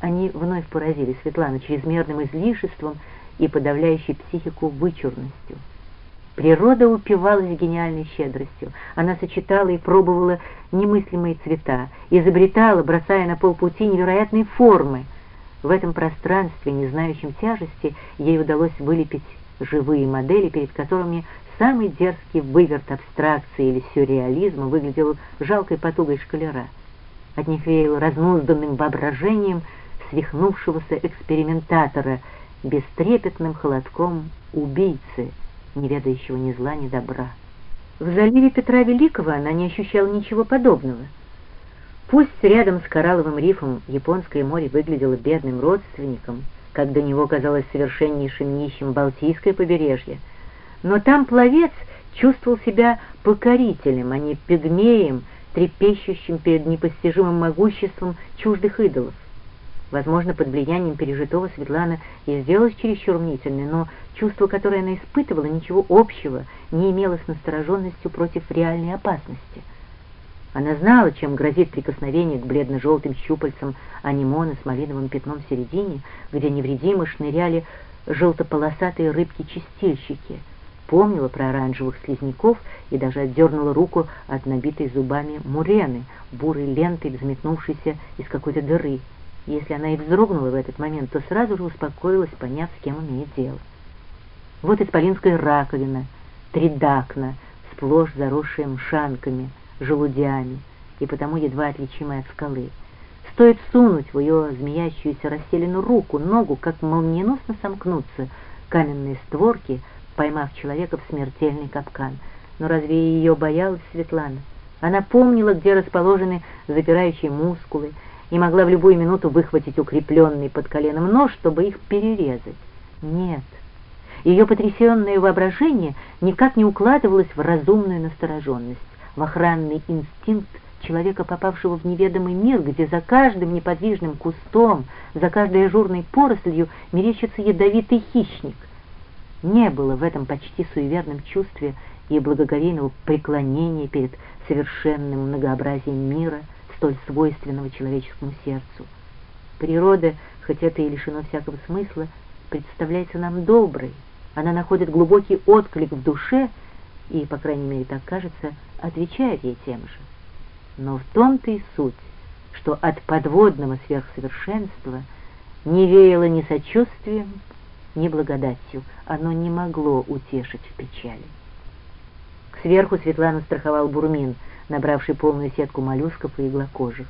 Они вновь поразили Светлану чрезмерным излишеством и подавляющей психику вычурностью. Природа упивалась гениальной щедростью. Она сочетала и пробовала немыслимые цвета, изобретала, бросая на полпути невероятные формы. В этом пространстве, не знающем тяжести, ей удалось вылепить живые модели, перед которыми самый дерзкий выверт абстракции или сюрреализма выглядел жалкой потугой шкалера. От них веяло разнузданным воображением свихнувшегося экспериментатора, бестрепетным холодком убийцы — не ведающего ни зла, ни добра. В заливе Петра Великого она не ощущала ничего подобного. Пусть рядом с коралловым рифом Японское море выглядело бедным родственником, как до него казалось совершеннейшим нищим Балтийское побережье, но там пловец чувствовал себя покорителем, а не пигмеем, трепещущим перед непостижимым могуществом чуждых идолов. Возможно, под влиянием пережитого Светлана и сделалась чересчур мнительной, но чувство, которое она испытывала, ничего общего не имело с настороженностью против реальной опасности. Она знала, чем грозит прикосновение к бледно-желтым щупальцам анимона с малиновым пятном в середине, где невредимо шныряли желтополосатые рыбки-чистильщики, помнила про оранжевых слизняков и даже отдернула руку от набитой зубами мурены, бурой лентой, взметнувшейся из какой-то дыры. Если она и вздрогнула в этот момент, то сразу же успокоилась, поняв, с кем имеет дело. Вот исполинская раковина, тридакна, сплошь заросшая мшанками, желудями и потому едва отличимая от скалы. Стоит сунуть в ее змеящуюся расселенную руку, ногу, как молниеносно сомкнутся каменные створки, поймав человека в смертельный капкан. Но разве ее боялась Светлана? Она помнила, где расположены запирающие мускулы, и могла в любую минуту выхватить укрепленный под коленом нож, чтобы их перерезать. Нет, ее потрясенное воображение никак не укладывалось в разумную настороженность, в охранный инстинкт человека, попавшего в неведомый мир, где за каждым неподвижным кустом, за каждой ажурной порослью мерещится ядовитый хищник. Не было в этом почти суеверном чувстве и благоговейного преклонения перед совершенным многообразием мира — столь свойственного человеческому сердцу. Природа, хоть это и лишено всякого смысла, представляется нам доброй, она находит глубокий отклик в душе и, по крайней мере так кажется, отвечает ей тем же. Но в том-то и суть, что от подводного сверхсовершенства не веяло ни сочувствием, ни благодатью, оно не могло утешить в печали. Сверху Светлана страховал бурмин — набравший полную сетку моллюсков и иглокожих.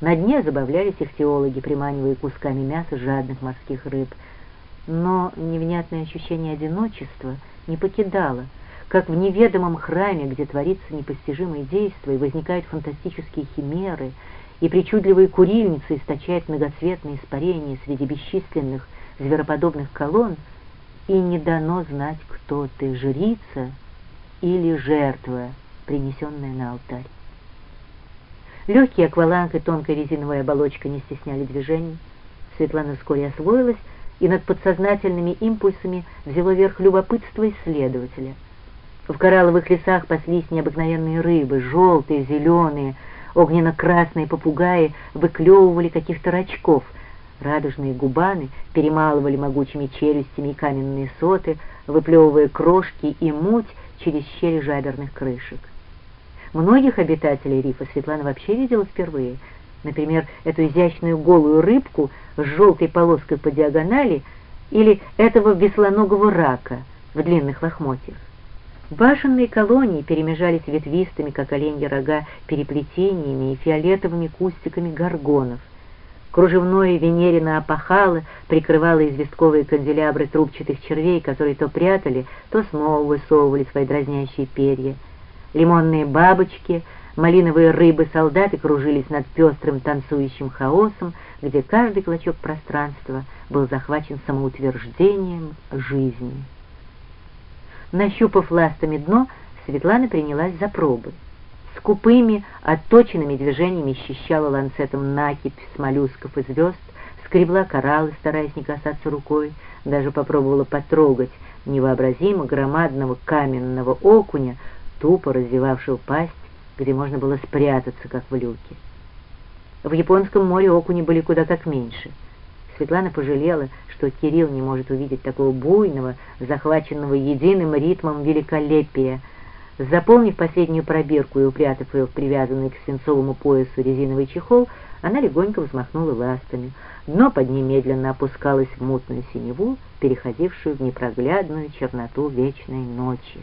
На дне забавлялись ихтиологи, приманивая кусками мяса жадных морских рыб. Но невнятное ощущение одиночества не покидало, как в неведомом храме, где творится непостижимое действие, возникают фантастические химеры, и причудливые курильницы источают многоцветные испарения среди бесчисленных звероподобных колонн, и не дано знать, кто ты, жрица или жертва, принесенная на алтарь. Легкий акваланг и тонкая резиновая оболочка не стесняли движений. Светлана вскоре освоилась, и над подсознательными импульсами взяло верх любопытство исследователя. В коралловых лесах паслись необыкновенные рыбы, желтые, зеленые, огненно-красные попугаи выклевывали каких-то рачков, радужные губаны перемалывали могучими челюстями каменные соты, выплевывая крошки и муть через щели жаберных крышек. Многих обитателей рифа Светлана вообще видела впервые. Например, эту изящную голую рыбку с желтой полоской по диагонали или этого веслоногого рака в длинных лохмотьях. Башенные колонии перемежались ветвистыми, как оленьи рога, переплетениями и фиолетовыми кустиками горгонов. Кружевное венерина опахало прикрывало известковые канделябры трубчатых червей, которые то прятали, то снова высовывали свои дразнящие перья лимонные бабочки, малиновые рыбы-солдаты кружились над пестрым танцующим хаосом, где каждый клочок пространства был захвачен самоутверждением жизни. Нащупав ластами дно, Светлана принялась за пробы. Скупыми, отточенными движениями счищала ланцетом накипь с моллюсков и звезд, скребла кораллы, стараясь не касаться рукой, даже попробовала потрогать невообразимо громадного каменного окуня, тупо раздевавшего пасть, где можно было спрятаться, как в люке. В Японском море окуни были куда как меньше. Светлана пожалела, что Кирилл не может увидеть такого буйного, захваченного единым ритмом великолепия. Заполнив последнюю пробирку и упрятав ее в привязанный к свинцовому поясу резиновый чехол, она легонько взмахнула ластами. Дно под ней медленно опускалось в мутную синеву, переходившую в непроглядную черноту вечной ночи.